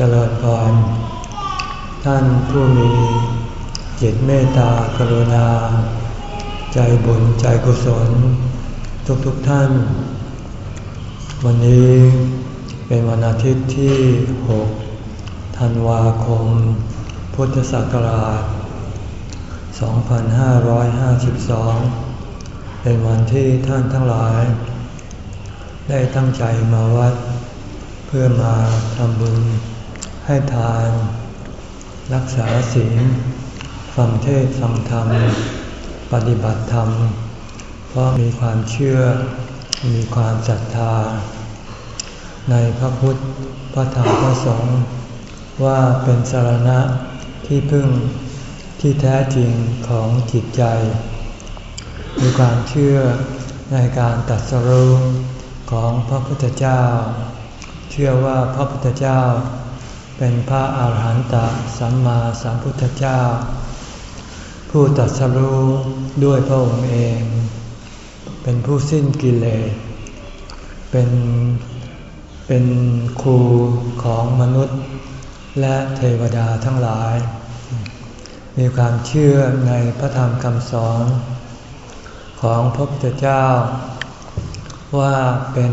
จริญพร ท่านผู้มีจิตเมตตากรุณา ใจบุญใจกุศล ทุกๆทท่าน วันนี้เป็นวันอาทิตย์ที่ 6 ธันวาคม พุทธศักราช 2552 เป็นวันที่ท่านทั้งหลาย ได้ตั้งใจมาวัด เพื่อมาทำบุญ ให้ทาน รักษาศีลฟังเทศฟังธรรม ปฏิบัติธรรม เพราะมีความเชื่อ มีความศรัทธา ในพระพุทธ พระธรรม พระสงฆ์ว่าเป็นสารณะที่พึ่งที่แท้จริงของจิตใจ มีความเชื่อในการตัดสรุของพระพุทธเจ้า เชื่อว่าพระพุทธเจ้า เป็นพระอาหารหันตสัมมาสัมพุทธเจ้า ผู้ตัดสรู้ด้วยพระองค์เอง เป็นผู้สิ้นกิเลส เป็นเป็นครูของมนุษย์และเทวดาทั้งหลาย มีความเชื่อในพระธรรมคำสอน ของพระพุทธเจ้า ว่าเป็น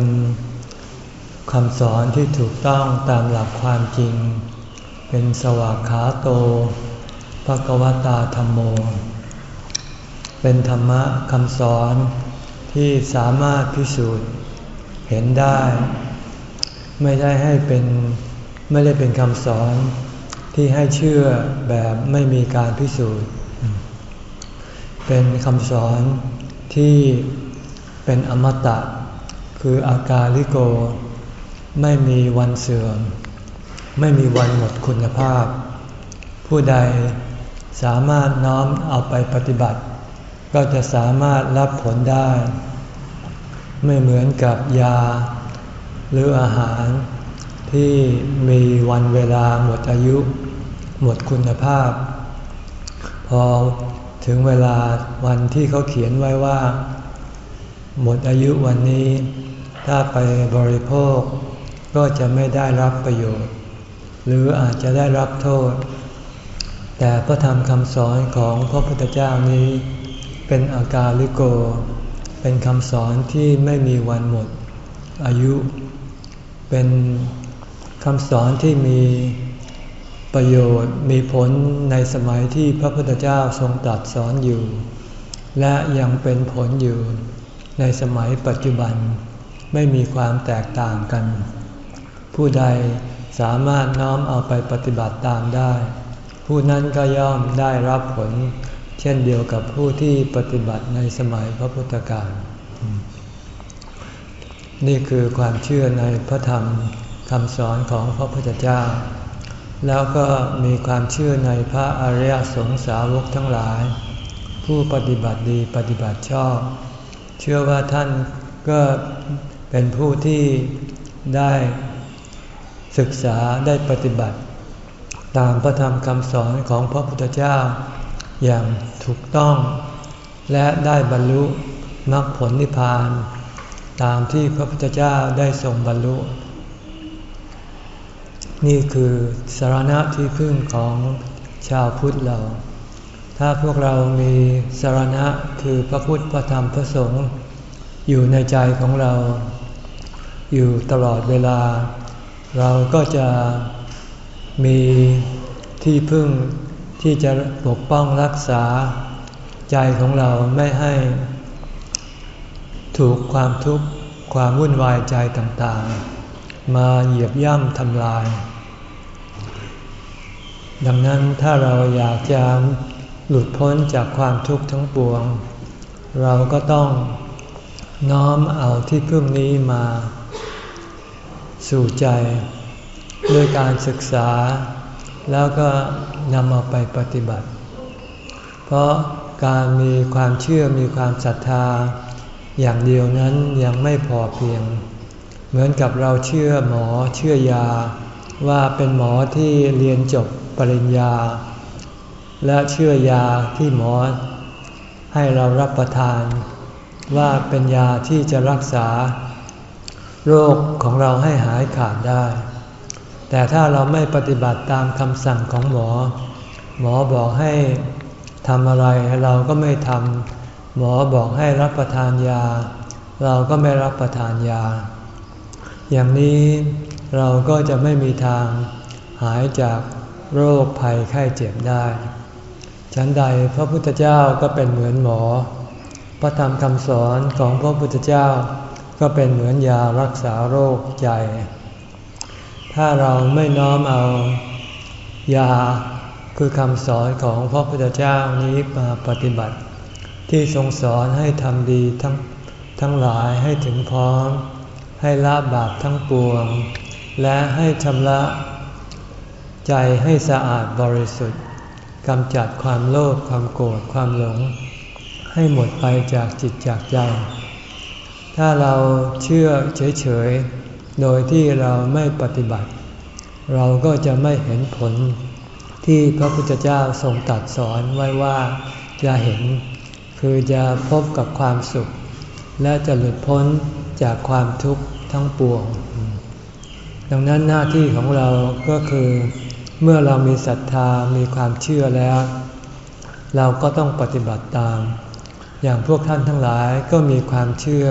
คำสอนที่ถูกต้องตามหลักความจริง เป็นสวากขาโตภะกวตาธรรมโม เป็นธรรมะคำสอนที่สามารถพิสูจน์เห็นได้ ไม่ได้ให้เป็นไม่ได้เป็นคำสอนที่ให้เชื่อแบบไม่มีการพิสูจน์ เป็นคำสอนที่เป็นอมตะ คืออากาลิโก ไม่มีวันเสื่อม ไม่มีวันหมดคุณภาพ ผู้ใดสามารถน้อมเอาไปปฏิบัติ ก็จะสามารถรับผลได้ ไม่เหมือนกับยา หรืออาหารที่มีวันเวลาหมดอายุ หมดคุณภาพ พอถึงเวลาวันที่เขาเขียนไว้ว่า หมดอายุวันนี้ ถ้าไปบริโภค ก็จะไม่ได้รับประโยชน์ หรืออาจจะได้รับโทษ แต่พระธรรมคำสอนของพระพุทธเจ้านี้ เป็นอากาลิโก เป็นคำสอนที่ไม่มีวันหมด อายุ เป็นคำสอนที่มีประโยชน์มีผลในสมัยที่พระพุทธเจ้าทรงตรัสสอนอยู่ และยังเป็นผลอยู่ในสมัยปัจจุบันไม่มีความแตกต่างกัน ผู้ใดสามารถน้อมเอาไปปฏิบัติตามได้ ผู้นั้นก็ย่อมได้รับผล เช่นเดียวกับผู้ที่ปฏิบัติในสมัยพระพุทธการนี่คือความเชื่อในพระธรรมคำสอนของพระพุทธเจ้า แล้วก็มีความเชื่อในพระอริยสงสาวกทั้งหลาย ผู้ปฏิบัติดีปฏิบัติชอบ เชื่อว่าท่านก็เป็นผู้ที่ได้ ศึกษาได้ปฏิบัติ ตามพระธรรมคำสอนของพระพุทธเจ้า อย่างถูกต้อง และได้บรรลุมรรคผลนิพพาน ตามที่พระพุทธเจ้าได้ทรงบรรลุ นี่คือสารณะที่พึ่งของชาวพุทธเรา ถ้าพวกเรามีสารณะคือพระพุทธพระธรรมพระสงฆ์อยู่ในใจของเรา อยู่ตลอดเวลา เราก็จะมีที่พึ่งที่จะปกป้องรักษาใจของเราไม่ให้ถูกความทุกข์ความวุ่นวายใจต่างๆ มาเหยียบย่ำทำลาย ดังนั้นถ้าเราอยากจะหลุดพ้นจากความทุกข์ทั้งปวง เราก็ต้องน้อมเอาที่พึ่งนี้มา สู่ใจ ด้วยการศึกษา แล้วก็นำเอาไปปฏิบัติ เพราะการมีความเชื่อมีความศรัทธา อย่างเดียวนั้นยังไม่พอเพียง เหมือนกับเราเชื่อหมอเชื่อยา ว่าเป็นหมอที่เรียนจบปริญญา และเชื่อยาที่หมอ ให้เรารับประทาน ว่าเป็นยาที่จะรักษา โรคของเราให้หายขาดได้ แต่ถ้าเราไม่ปฏิบัติตามคำสั่งของหมอ หมอบอกให้ทำอะไรเราก็ไม่ทำหมอบอกให้รับประทานยา เราก็ไม่รับประทานยา อย่างนี้เราก็จะไม่มีทางหายจากโรคภัยไข้เจ็บได้ ฉันใดพระพุทธเจ้าก็เป็นเหมือนหมอ พระธรรมคำสอนของพระพุทธเจ้า ก็เป็นเหมือนยารักษาโรคใจ ถ้าเราไม่น้อมเอายาคือคำสอนของพระพุทธเจ้านี้มาปฏิบัติ ที่ทรงสอนให้ทำดีทั้งทั้งหลายให้ถึงพร้อม ให้ละบาปทั้งปวง และให้ชำระใจให้สะอาดบริสุทธิ์กำจัดความโลภความโกรธความหลง ให้หมดไปจากจิตจากใจ ถ้าเราเชื่อเฉยๆ โดยที่เราไม่ปฏิบัติ เราก็จะไม่เห็นผลที่พระพุทธเจ้าทรงตัดสอนไว้ว่าจะเห็น คือจะพบกับความสุข และจะหลุดพ้นจากความทุกข์ทั้งปวง ดังนั้นหน้าที่ของเราก็คือ เมื่อเรามีศรัทธามีความเชื่อแล้ว เราก็ต้องปฏิบัติตาม อย่างพวกท่านทั้งหลายก็มีความเชื่อ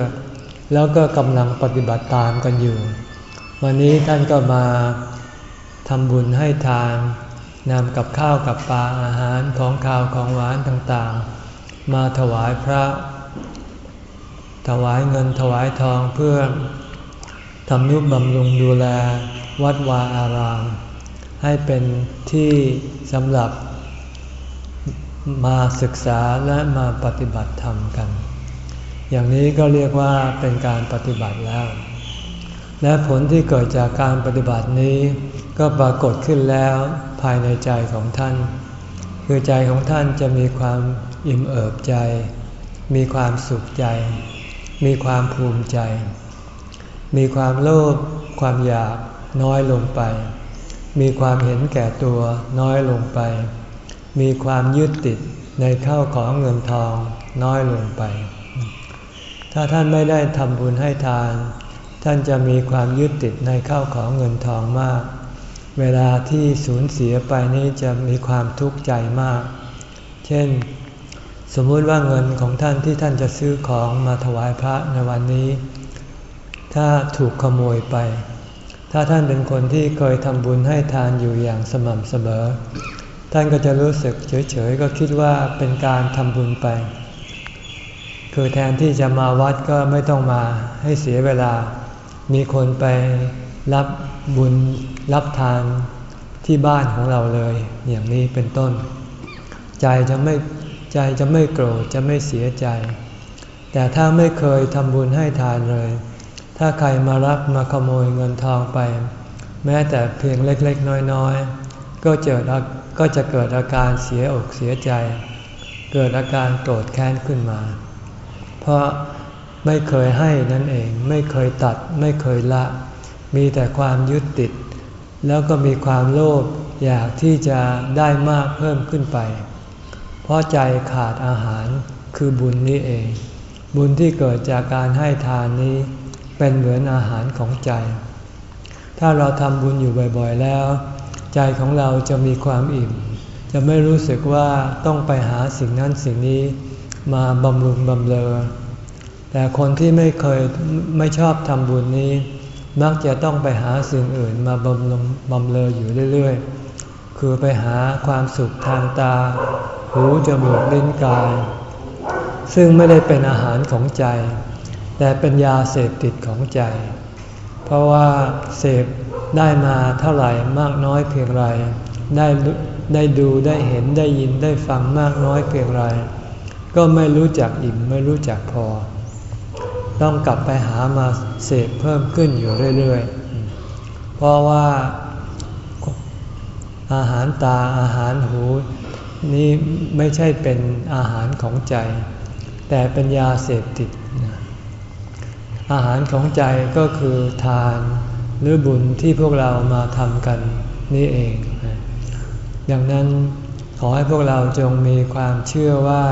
แล้วก็กำลังปฏิบัติตามกันอยู่ วันนี้ท่านก็มาทำบุญให้ทานนำกับข้าวกับปลาอาหารของข้าวของหวานต่างๆ มาถวายพระ ถวายเงินถวายทองเพื่อทำนุบำรุงดูแลวัดวาอาราม ให้เป็นที่สำหรับมาศึกษาและมาปฏิบัติธรรมกัน อย่างนี้ก็เรียกว่าเป็นการปฏิบัติแล้ว และผลที่เกิดจากการปฏิบัตินี้ ก็ปรากฏขึ้นแล้วภายในใจของท่าน คือใจของท่านจะมีความอิ่มเอิบใจ มีความสุขใจ มีความภูมิใจ มีความโลภความอยากน้อยลงไป มีความเห็นแก่ตัวน้อยลงไป มีความยึดติดในข้าวของเงินทองน้อยลงไป ถ้าท่านไม่ได้ทำบุญให้ทาน ท่านจะมีความยึดติดในข้าวของเงินทองมาก เวลาที่สูญเสียไปนี้จะมีความทุกข์ใจมาก เช่น สมมุติว่าเงินของท่านที่ท่านจะซื้อของมาถวายพระในวันนี้ ถ้าถูกขโมยไป ถ้าท่านเป็นคนที่เคยทำบุญให้ทานอยู่อย่างสม่ำเสมอ ท่านก็จะรู้สึกเฉยๆก็คิดว่าเป็นการทำบุญไป คือแทนที่จะมาวัดก็ไม่ต้องมาให้เสียเวลา มีคนไปรับบุญรับทานที่บ้านของเราเลย อย่างนี้เป็นต้น ใจจะไม่ใจจะไม่โกรธจะไม่เสียใจ แต่ถ้าไม่เคยทำบุญให้ทานเลย ถ้าใครมารักมาขโมยเงินทองไป แม้แต่เพียงเล็กๆ น้อยๆ ก็เจอก็จะเกิดอาการเสียอกเสียใจ เกิดอาการโกรธแค้นขึ้นมา เพราะไม่เคยให้นั่นเอง ไม่เคยตัดไม่เคยละ มีแต่ความยึดติด แล้วก็มีความโลภอยากที่จะได้มากเพิ่มขึ้นไป เพราะใจขาดอาหารคือบุญนี้เอง บุญที่เกิดจากการให้ทานนี้ เป็นเหมือนอาหารของใจ ถ้าเราทำบุญอยู่บ่อยๆแล้ว ใจของเราจะมีความอิ่ม จะไม่รู้สึกว่าต้องไปหาสิ่งนั้นสิ่งนี้ มาบำรุงบำเรอแต่คนที่ไม่เคยไม่ชอบทำบุญนี้ มักจะต้องไปหาสิ่งอื่นมาบำรุงบำเรออยู่เรื่อยๆ คือไปหาความสุขทางตา หูจมูกลิ้นกาย ซึ่งไม่ได้เป็นอาหารของใจ แต่เป็นยาเสพติดของใจ เพราะว่าเสพได้มาเท่าไหร่มากน้อยเพียงไรได้ได้ดูได้เห็นได้ยินได้ฟังมากน้อยเพียงไร ก็ไม่รู้จักอิ่มไม่รู้จักพอ ต้องกลับไปหามาเสพเพิ่มขึ้นอยู่เรื่อยๆ เพราะว่าอาหารตาอาหารหูนี่ไม่ใช่เป็นอาหารของใจ แต่เป็นยาเสพติด อาหารของใจก็คือทานหรือบุญที่พวกเรามาทำกันนี่เอง ดังนั้นขอให้พวกเราจงมีความเชื่อว่า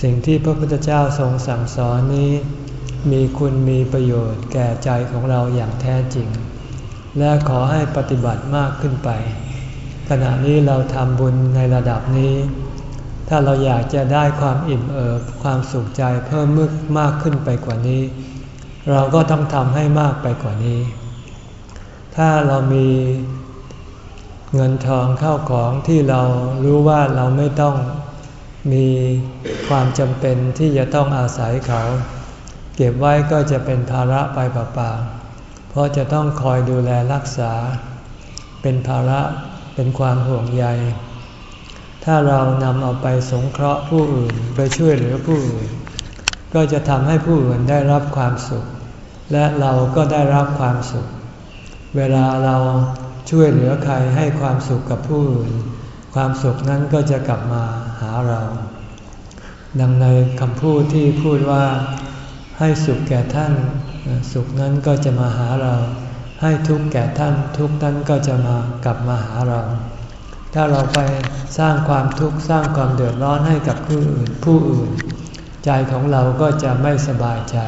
สิ่งที่พระพุทธเจ้าทรงสั่งสอนนี้ มีคุณมีประโยชน์แก่ใจของเราอย่างแท้จริง และขอให้ปฏิบัติมากขึ้นไป ขณะนี้เราทำบุญในระดับนี้ ถ้าเราอยากจะได้ความอิ่มเอิบความสุขใจเพิ่มมึกมากขึ้นไปกว่านี้ เราก็ต้องทำให้มากไปกว่านี้ ถ้าเรามีเงินทองเข้าของที่เรารู้ว่าเราไม่ต้อง มีความจำเป็นที่จะต้องอาศัยเขา เก็บไว้ก็จะเป็นภาระไปเปล่าๆเพราะจะต้องคอยดูแลรักษา เป็นภาระเป็นความห่วงใย ถ้าเรานำเอาไปสงเคราะห์ผู้อื่นไปช่วยเหลือผู้อื่น ก็จะทำให้ผู้อื่นได้รับความสุข และเราก็ได้รับความสุข เวลาเราช่วยเหลือใครให้ความสุขกับผู้อื่น ความสุขนั้นก็จะกลับมา หาเรา ดังในคำพูดที่พูดว่าให้สุขแก่ท่าน สุขนั้นก็จะมาหาเรา ให้ทุกข์แก่ท่าน ทุกข์นั้นก็จะมากลับมาหาเรา ถ้าเราไปสร้างความทุกข์สร้างความเดือดร้อนให้กับผู้อื่นผู้อื่น ใจของเราก็จะไม่สบายใจ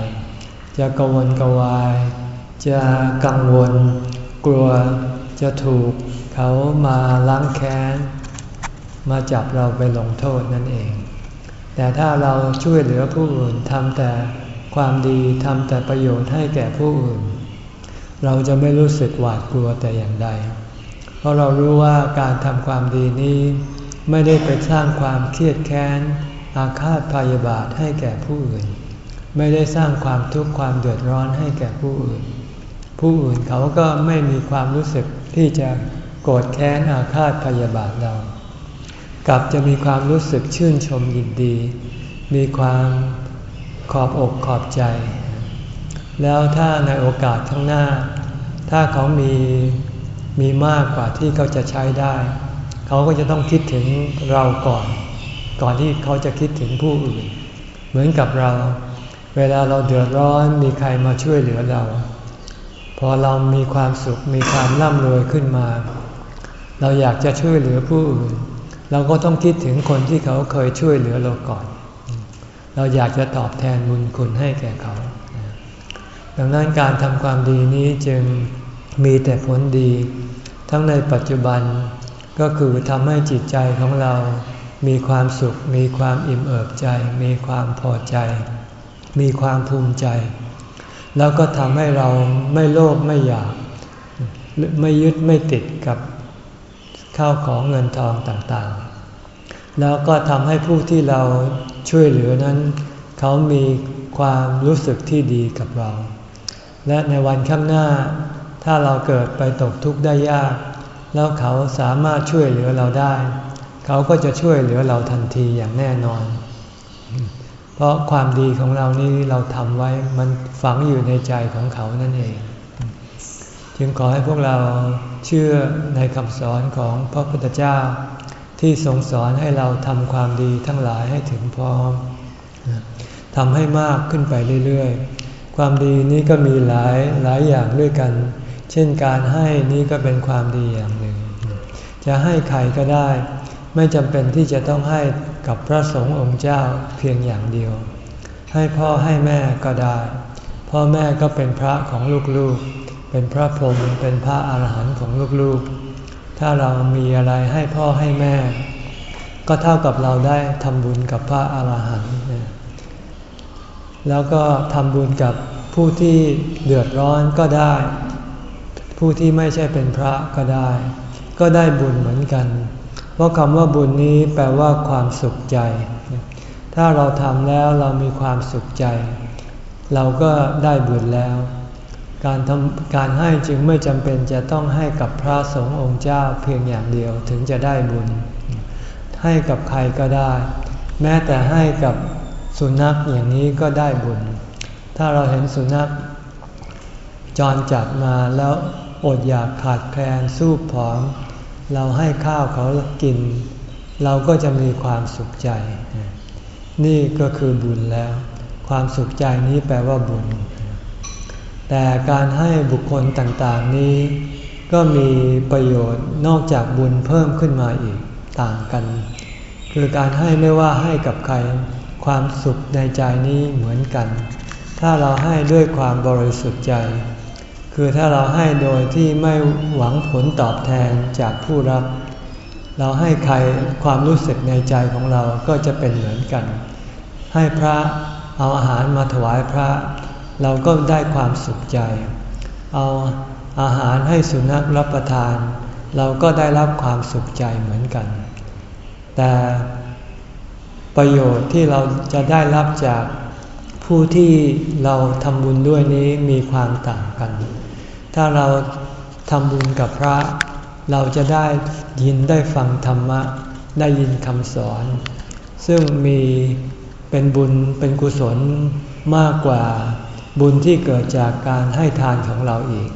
จะกวนกวาย จะกังวล กลัวจะถูกเขามาล้างแค้น มาจับเราไปลงโทษนั่นเอง แต่ถ้าเราช่วยเหลือผู้อื่นทำแต่ความดีทำแต่ประโยชน์ให้แก่ผู้อื่น เราจะไม่รู้สึกหวาดกลัวแต่อย่างใด เพราะเรารู้ว่าการทำความดีนี้ ไม่ได้ไปสร้างความเครียดแค้น อาฆาตพยาบาทให้แก่ผู้อื่น ไม่ได้สร้างความทุกข์ความเดือดร้อนให้แก่ผู้อื่น ผู้อื่นเขาก็ไม่มีความรู้สึกที่จะโกรธแค้นอาฆาตพยาบาทเรา กลับจะมีความรู้สึกชื่นชมยินดี มีความขอบอกขอบใจ แล้วถ้าในโอกาสข้างหน้า ถ้าเขามีมีมากกว่าที่เขาจะใช้ได้ เขาก็จะต้องคิดถึงเราก่อน ก่อนที่เขาจะคิดถึงผู้อื่น เหมือนกับเรา เวลาเราเดือดร้อนมีใครมาช่วยเหลือเรา พอเรามีความสุขมีความร่ำรวยขึ้นมา เราอยากจะช่วยเหลือผู้อื่น เราก็ต้องคิดถึงคนที่เขาเคยช่วยเหลือเราก่อน เราอยากจะตอบแทนบุญคุณให้แก่เขา ดังนั้นการทำความดีนี้จึงมีแต่ผลดี ทั้งในปัจจุบันก็คือทำให้จิตใจของเรามีความสุข มีความอิ่มเอิบใจ มีความพอใจ มีความภูมิใจ แล้วก็ทำให้เราไม่โลภไม่อยาก ไม่ยึดไม่ติดกับข้าวของเงินทองต่างๆ แล้วก็ทำให้ผู้ที่เราช่วยเหลือนั้น เขามีความรู้สึกที่ดีกับเรา และในวันข้างหน้า ถ้าเราเกิดไปตกทุกข์ได้ยาก แล้วเขาสามารถช่วยเหลือเราได้ เขาก็จะช่วยเหลือเราทันทีอย่างแน่นอน เพราะความดีของเรานี่เราทำไว้มันฝังอยู่ในใจของเขานั่นเอง จึงขอให้พวกเราเชื่อในคำสอนของพระพุทธเจ้า ที่ทรงสอนให้เราทำความดีทั้งหลายให้ถึงพร้อมทำให้มากขึ้นไปเรื่อยๆ ความดีนี้ก็มีหลายหลายอย่างด้วยกัน เช่นการให้นี้ก็เป็นความดีอย่างหนึ่ง จะให้ใครก็ได้ ไม่จำเป็นที่จะต้องให้กับพระสงฆ์องค์เจ้าเพียงอย่างเดียว ให้พ่อให้แม่ก็ได้ พ่อแม่ก็เป็นพระของลูกๆ เป็นพระพรหมเป็นพระอาหารหันต์ของลูกๆ ถ้าเรามีอะไรให้พ่อให้แม่ ก็เท่ากับเราได้ทำบุญกับพระอาหารหันต์แล้วก็ทำบุญกับผู้ที่เดือดร้อนก็ได้ ผู้ที่ไม่ใช่เป็นพระก็ได้ ก็ได้บุญเหมือนกัน เพราะคำว่าบุญนี้แปลว่าความสุขใจ ถ้าเราทำแล้วเรามีความสุขใจ เราก็ได้บุญแล้ว การทำการให้จึงไม่จำเป็นจะต้องให้กับพระสงฆ์องค์เจ้าเพียงอย่างเดียวถึงจะได้บุญ ให้กับใครก็ได้ แม้แต่ให้กับสุนัขอย่างนี้ก็ได้บุญ ถ้าเราเห็นสุนัขจรจัดมาแล้วอดอยากขาดแคลนสู้ผอม เราให้ข้าวเขากิน เราก็จะมีความสุขใจ นี่ก็คือบุญแล้ว ความสุขใจนี้แปลว่าบุญ แต่การให้บุคคลต่างๆนี้ ก็มีประโยชน์นอกจากบุญเพิ่มขึ้นมาอีกต่างกัน คือการให้ไม่ว่าให้กับใครความสุขในใจนี้เหมือนกัน ถ้าเราให้ด้วยความบริสุทธิ์ใจ คือถ้าเราให้โดยที่ไม่หวังผลตอบแทนจากผู้รับ เราให้ใครความรู้สึกในใจของเราก็จะเป็นเหมือนกัน ให้พระเอาอาหารมาถวายพระ เราก็ได้ความสุขใจ เอาอาหารให้สุนัขรับประทาน เราก็ได้รับความสุขใจเหมือนกัน แต่ประโยชน์ที่เราจะได้รับจากผู้ที่เราทำบุญด้วยนี้มีความต่างกัน ถ้าเราทำบุญกับพระ เราจะได้ยินได้ฟังธรรมะ ได้ยินคำสอน ซึ่งมีเป็นบุญเป็นกุศลมากกว่า บุญที่เกิดจากการให้ทานของเราอีก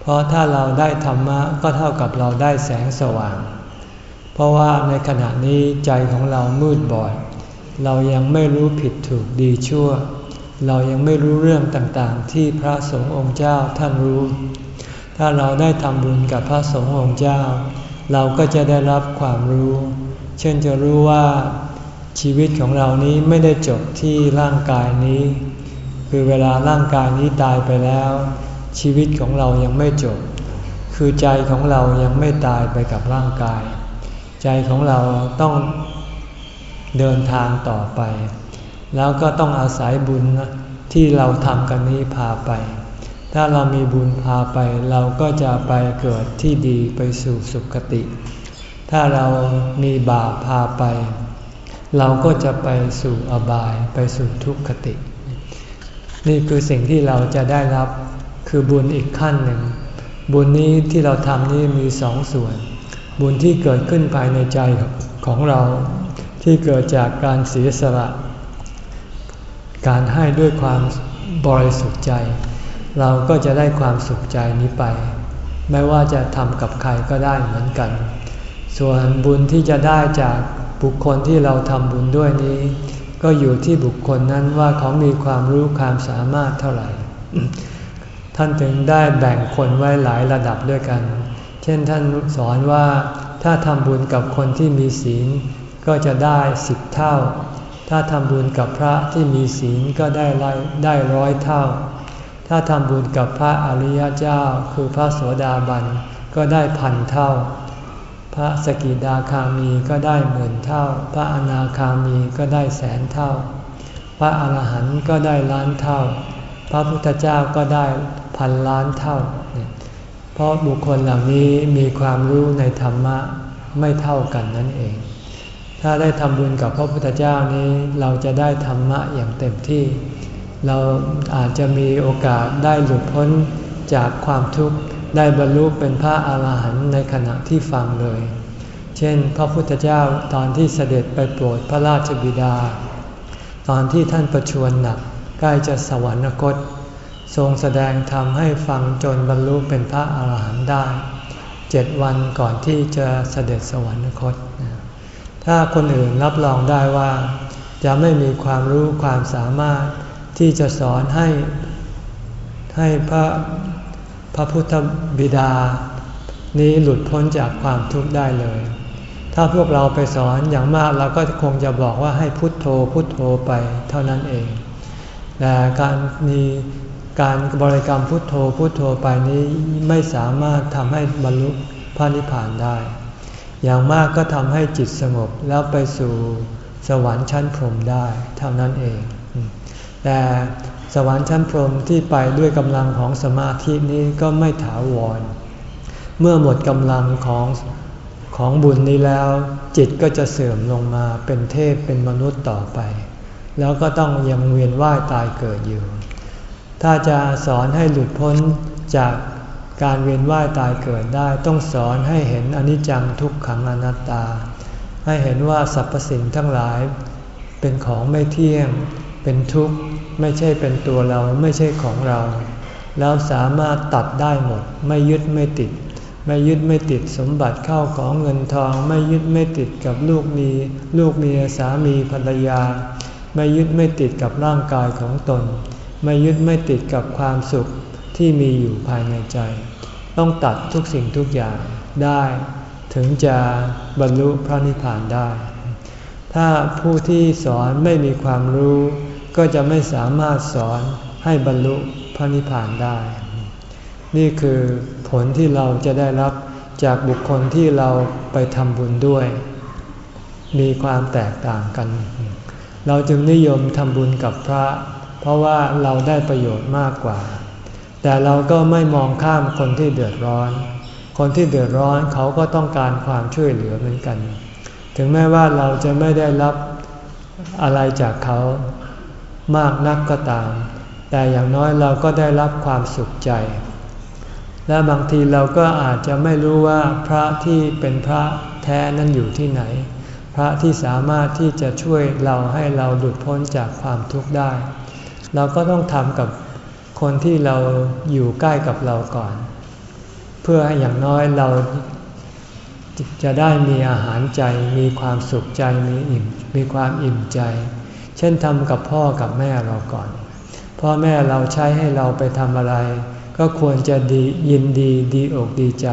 เพราะถ้าเราได้ธรรมะก็เท่ากับเราได้แสงสว่าง เพราะว่าในขณะนี้ใจของเรามืดบอด เรายังไม่รู้ผิดถูกดีชั่ว เรายังไม่รู้เรื่องต่างๆ ที่พระสงฆ์องค์เจ้าท่านรู้ ถ้าเราได้ทำบุญกับพระสงฆ์องค์เจ้า เราก็จะได้รับความรู้ เช่นจะรู้ว่าชีวิตของเรานี้ไม่ได้จบที่ร่างกายนี้ คือเวลาร่างกายนี้ตายไปแล้ว ชีวิตของเรายังไม่จบ คือใจของเรายังไม่ตายไปกับร่างกาย ใจของเราต้องเดินทางต่อไป แล้วก็ต้องอาศัยบุญที่เราทำกันนี้พาไป ถ้าเรามีบุญพาไป เราก็จะไปเกิดที่ดีไปสู่สุคติ ถ้าเรามีบาปพาไป เราก็จะไปสู่อบายไปสู่ทุกขติ นี่คือสิ่งที่เราจะได้รับคือบุญอีกขั้นหนึ่ง บุญนี้ที่เราทำนี่มีสองส่วน บุญที่เกิดขึ้นภายในใจของเรา ที่เกิดจากการเสียสละ การให้ด้วยความบริสุทธิ์ใจ เราก็จะได้ความสุขใจนี้ไป ไม่ว่าจะทำกับใครก็ได้เหมือนกัน ส่วนบุญที่จะได้จากบุคคลที่เราทำบุญด้วยนี้ ก็อยู่ที่บุคคลนั้นว่าเขามีความรู้ความสามารถเท่าไหร่ ท่านถึงได้แบ่งคนไว้หลายระดับด้วยกัน เช่นท่านสอนว่าถ้าทำบุญกับคนที่มีศีลก็จะได้สิบเท่า ถ้าทำบุญกับพระที่มีศีลก็ได้ได้ร้อยเท่า ถ้าทำบุญกับพระอริยเจ้า คือพระโสดาบันก็ได้พันเท่า ระสกิดาคามีก็ได้หมื่นเท่า พระอนาคามีก็ได้แสนเท่า พระอรหันต์ก็ได้ล้านเท่า พระพุทธเจ้าก็ได้พันล้านเท่า เพราะบุคคลเหล่านี้มีความรู้ในธรรมะไม่เท่ากันนั่นเอง ถ้าได้ทำบุญกับพระพุทธเจ้านี้เราจะได้ธรรมะอย่างเต็มที่ เราอาจจะมีโอกาสได้หลุดพ้นจากความทุกข์ ได้บรรลุเป็นพระอาหารหันต์ในขณะที่ฟังเลย เช่น พระพุทธเจ้าตอนที่เสด็จไปโปรดพระราชบิดา ตอนที่ท่านประชวรหนักใกล้จะสวรรคต ทรงแสดงธรรมให้ฟังจนบรรลุเป็นพระอาหารหันต์ได้เจ็ดวันก่อนที่จะเสด็จสวรรคต ถ้าคนอื่นรับรองได้ว่า จะไม่มีความรู้ความสามารถที่จะสอนให้ให้พระ ระพุทธบิดา นี้หลุดพ้นจากความทุกข์ได้เลย ถ้าพวกเราไปสอนอย่างมากเราก็คงจะบอกว่าให้พุทโธพุทโธไปเท่านั้นเองแต่การมีการบริกรรมพุทโธพุทโธไปนี้ไม่สามารถทำให้บรรลุพระนิพพานได้ อย่างมากก็ทำให้จิตสงบแล้วไปสู่สวรรค์ชั้นพรหมได้เท่านั้นเอง แต่ สวรรค์ชั้นพรหมที่ไปด้วยกำลังของสมาธินี้ก็ไม่ถาวร เมื่อหมดกำลังของของบุญนี้แล้ว จิตก็จะเสื่อมลงมาเป็นเทพเป็นมนุษย์ต่อไป แล้วก็ต้องยังเวียนว่ายตายเกิดอยู่ ถ้าจะสอนให้หลุดพ้นจากการเวียนว่ายตายเกิดได้ต้องสอนให้เห็นอนิจจังทุกขังอนัตตา ให้เห็นว่าสรรพสิ่งทั้งหลายเป็นของไม่เที่ยง เป็นทุกข์ ไม่ใช่เป็นตัวเราไม่ใช่ของเรา แล้วสามารถตัดได้หมด ไม่ยึดไม่ติด ไม่ยึดไม่ติดสมบัติเข้าของเงินทอง ไม่ยึดไม่ติดกับลูกมีลูกเมียสามีภรรยา ไม่ยึดไม่ติดกับร่างกายของตน ไม่ยึดไม่ติดกับความสุขที่มีอยู่ภายในใจ ต้องตัดทุกสิ่งทุกอย่างได้ถึงจะบรรลุพระนิพพานได้ ถ้าผู้ที่สอนไม่มีความรู้ ก็จะไม่สามารถสอนให้บรรลุพระนิพพานได้ นี่คือผลที่เราจะได้รับจากบุคคลที่เราไปทำบุญด้วย มีความแตกต่างกัน เราจึงนิยมทำบุญกับพระ เพราะว่าเราได้ประโยชน์มากกว่า แต่เราก็ไม่มองข้ามคนที่เดือดร้อน คนที่เดือดร้อนเขาก็ต้องการความช่วยเหลือเหมือนกัน ถึงแม้ว่าเราจะไม่ได้รับอะไรจากเขา มากนักก็ตาม แต่อย่างน้อยเราก็ได้รับความสุขใจ และบางทีเราก็อาจจะไม่รู้ว่าพระที่เป็นพระแท้นั้นอยู่ที่ไหน พระที่สามารถที่จะช่วยเราให้เราหลุดพ้นจากความทุกข์ได้ เราก็ต้องทำกับคนที่เราอยู่ใกล้กับเราก่อน เพื่อให้อย่างน้อยเราจะได้มีอาหารใจ มีความสุขใจ มีอิ่ม มีความอิ่มใจ เช่นทำกับพ่อกับแม่เราก่อน พ่อแม่เราใช้ให้เราไปทำอะไร ก็ควรจะดียินดีดีอกดีใจ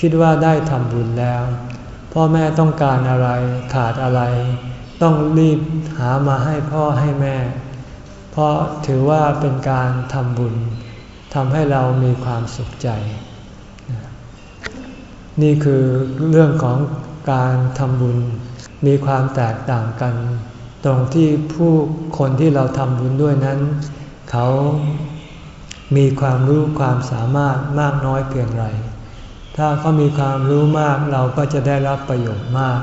คิดว่าได้ทำบุญแล้ว พ่อแม่ต้องการอะไรขาดอะไร ต้องรีบหามาให้พ่อให้แม่ เพราะถือว่าเป็นการทำบุญทำให้เรามีความสุขใจ นี่คือเรื่องของการทำบุญมีความแตกต่างกัน ตรงที่ผู้คนที่เราทำบุญด้วยนั้น เขามีความรู้ความสามารถมากน้อยเพียงไร ถ้าเขามีความรู้มากเราก็จะได้รับประโยชน์มาก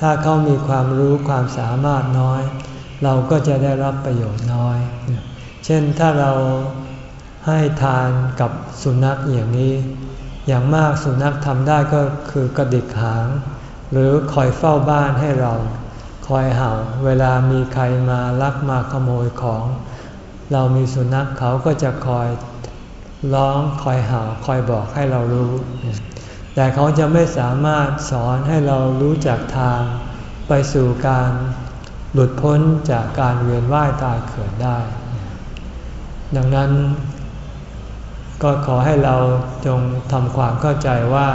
ถ้าเขามีความรู้ความสามารถน้อย เราก็จะได้รับประโยชน์น้อย เช่นถ้าเราให้ทานกับสุนัขอย่างนี้ อย่างมากสุนัขทำได้ก็คือกระดิกหาง หรือคอยเฝ้าบ้านให้เรา อยเห่า เวลามีใครมาลักมาขโมยของ เรามีสุนัขเขาก็จะคอยร้องคอยเห่าคอยบอกให้เรารู้ แต่เขาจะไม่สามารถสอนให้เรารู้จักทาง ไปสู่การหลุดพ้นจากการเวียนว่ายตายเกิดได้ ดังนั้นก็ขอให้เราจงทำความเข้าใจว่า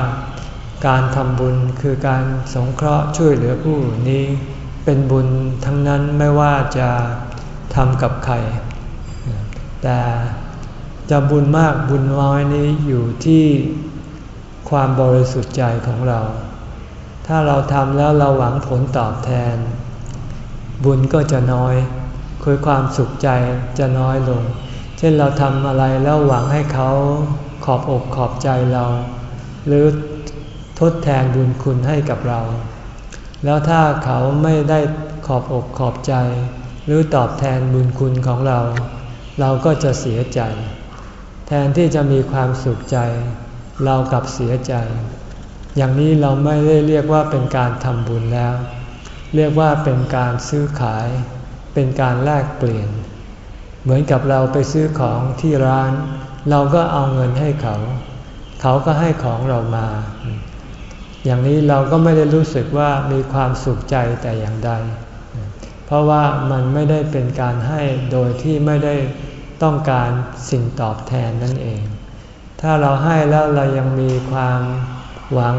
การทำบุญคือการสงเคราะห์ช่วยเหลือผู้นี้ เป็นบุญทั้งนั้นไม่ว่าจะทำกับใคร แต่จะบุญมากบุญน้อยนี้อยู่ที่ความบริสุทธิ์ใจของเรา ถ้าเราทำแล้วเราหวังผลตอบแทน บุญก็จะน้อยคือความสุขใจจะน้อยลง เช่นเราทำอะไรแล้วหวังให้เขาขอบอกขอบใจเรา หรือทดแทนบุญคุณให้กับเรา แล้วถ้าเขาไม่ได้ขอบอกขอบใจ หรือตอบแทนบุญคุณของเรา เราก็จะเสียใจ แทนที่จะมีความสุขใจ เรากลับเสียใจ อย่างนี้เราไม่ได้เรียกว่าเป็นการทำบุญแล้ว เรียกว่าเป็นการซื้อขาย เป็นการแลกเปลี่ยน เหมือนกับเราไปซื้อของที่ร้าน เราก็เอาเงินให้เขา เขาก็ให้ของเรามา อย่างนี้เราก็ไม่ได้รู้สึกว่ามีความสุขใจแต่อย่างใด เพราะว่ามันไม่ได้เป็นการให้โดยที่ไม่ได้ต้องการสิ่งตอบแทนนั่นเอง ถ้าเราให้แล้วเรายังมีความหวัง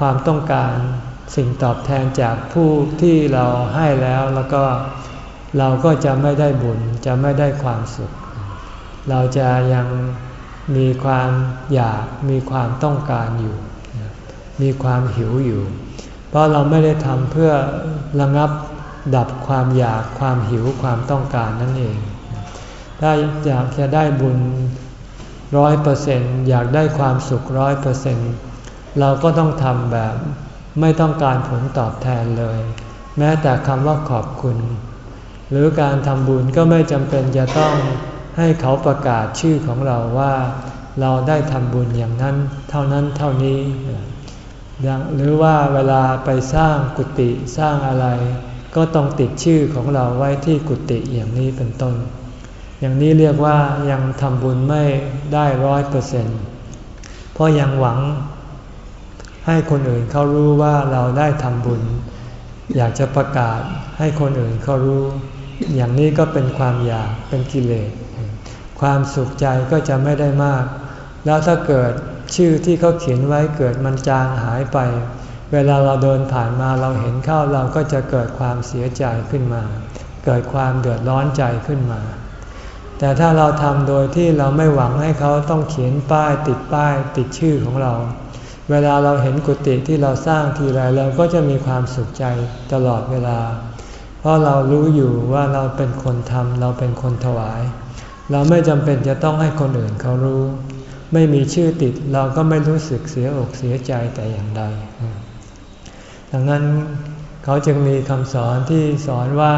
ความต้องการสิ่งตอบแทนจากผู้ที่เราให้แล้วแล้วก็เราก็จะไม่ได้บุญจะไม่ได้ความสุข เราจะยังมีความอยากมีความต้องการอยู่ มีความหิวอยู่ เพราะเราไม่ได้ทำเพื่อระงับดับความอยากความหิวความต้องการนั่นเอง ถ้าอยากจะได้บุญร้อยเปอร์เซ็นอยากได้ความสุขร้อยเปอร์เซ็นเราก็ต้องทำแบบไม่ต้องการผลตอบแทนเลย แม้แต่คำว่าขอบคุณ หรือการทำบุญก็ไม่จำเป็นจะต้องให้เขาประกาศชื่อของเราว่า เราได้ทำบุญอย่างนั้น เท่านั้นเท่านี้ หรือว่าเวลาไปสร้างกุฏิสร้างอะไร ก็ต้องติดชื่อของเราไว้ที่กุฏิอย่างนี้เป็นต้น อย่างนี้เรียกว่ายังทำบุญไม่ได้ร้อยเปอร์เซ็นต์เพราะยังหวังให้คนอื่นเขารู้ว่าเราได้ทำบุญ อยากจะประกาศให้คนอื่นเขารู้ อย่างนี้ก็เป็นความอยากเป็นกิเลส ความสุขใจก็จะไม่ได้มาก แล้วถ้าเกิด ชื่อที่เขาเขียนไว้เกิดมันจางหายไป เวลาเราเดินผ่านมาเราเห็นเข้าเราก็จะเกิดความเสียใจขึ้นมา เกิดความเดือดร้อนใจขึ้นมา แต่ถ้าเราทำโดยที่เราไม่หวังให้เขาต้องเขียนป้ายติดป้ายติดชื่อของเรา เวลาเราเห็นกุฏิที่เราสร้างทีไรเราก็จะมีความสุขใจตลอดเวลา เพราะเรารู้อยู่ว่าเราเป็นคนทำเราเป็นคนถวาย เราไม่จำเป็นจะต้องให้คนอื่นเขารู้ ไม่มีชื่อติดเราก็ไม่รู้สึกเสียอกเสียใจแต่อย่างใด ดังนั้นเขาจึงมีคำสอนที่สอนว่า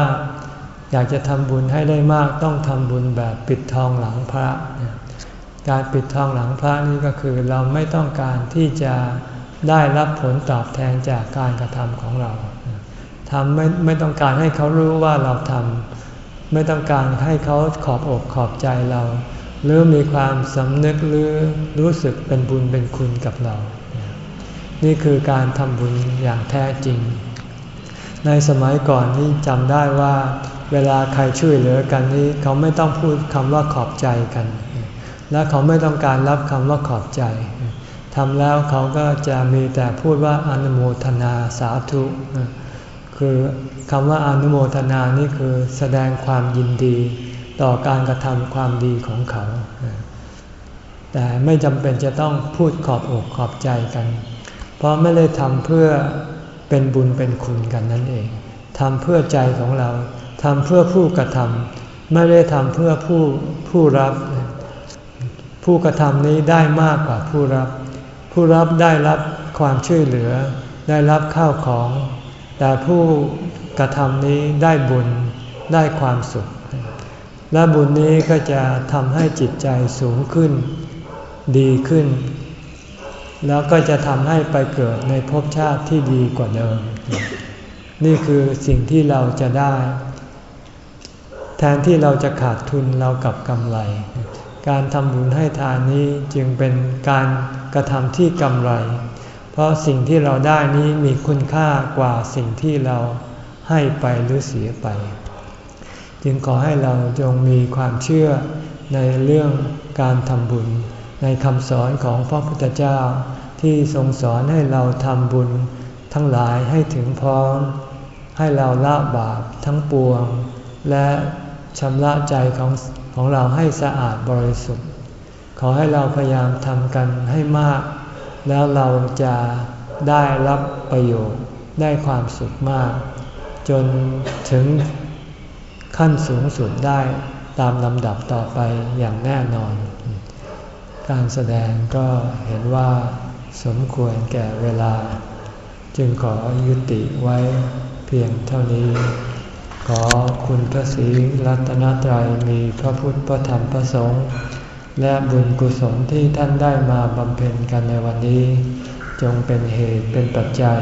อยากจะทำบุญให้ได้มากต้องทำบุญแบบปิดทองหลังพระ การปิดทองหลังพระนี่ก็คือเราไม่ต้องการที่จะได้รับผลตอบแทนจากการกระทำของเราทำไม่ไม่ต้องการให้เขารู้ว่าเราทำไม่ต้องการให้เขาขอบอกขอบใจเรา หรือมีความสำนึกหรือรู้สึกเป็นบุญเป็นคุณกับเรา นี่คือการทำบุญอย่างแท้จริง ในสมัยก่อนนี่จำได้ว่า เวลาใครช่วยเหลือกันนี้เขาไม่ต้องพูดคำว่าขอบใจกัน และเขาไม่ต้องการรับคำว่าขอบใจทำแล้วเขาก็จะมีแต่พูดว่าอนุโมทนาสาธุ คือคำว่าอนุโมทนานี่คือแสดงความยินดี ต่อการกระทำความดีของเขา แต่ไม่จำเป็นจะต้องพูดขอบอกขอบใจกัน เพราะไม่ได้ทำเพื่อเป็นบุญเป็นคุณกันนั่นเองทำเพื่อใจของเราทำเพื่อผู้กระทำไม่ได้ทำเพื่อผู้ผู้รับ ผู้กระทำนี้ได้มากกว่าผู้รับ ผู้รับได้รับความช่วยเหลือ ได้รับข้าวของ แต่ผู้กระทำนี้ได้บุญได้ความสุข และบุญนี้ก็จะทำให้จิตใจสูงขึ้น ดีขึ้น แล้วก็จะทำให้ไปเกิดในภพชาติที่ดีกว่าเดิม นี่คือสิ่งที่เราจะได้ แทนที่เราจะขาดทุนเรากับกำไร การทำบุญให้ทานนี้จึงเป็นการกระทำที่กำไร เพราะสิ่งที่เราได้นี้มีคุณค่ากว่าสิ่งที่เราให้ไปหรือเสียไป จึงขอให้เราจงมีความเชื่อในเรื่องการทำบุญ ในคำสอนของพระพุทธเจ้า ที่ทรงสอนให้เราทำบุญ ทั้งหลายให้ถึงพร้อม ให้เราละบาปทั้งปวง และชำระใจของของเราให้สะอาดบริสุทธิ์ ขอให้เราพยายามทำกันให้มาก แล้วเราจะได้รับประโยชน์ได้ความสุขมาก จนถึง ขั้นสูงสุดได้ตามลำดับต่อไปอย่างแน่นอน การแสดงก็เห็นว่าสมควรแก่เวลา จึงขอยุติไว้เพียงเท่านี้ ขอคุณพระศรีรัตนตรัยมีพระพุทธพระธรรมพระสงฆ์และบุญกุศลที่ท่านได้มาบำเพ็ญกันในวันนี้ จงเป็นเหตุเป็นปัจจัย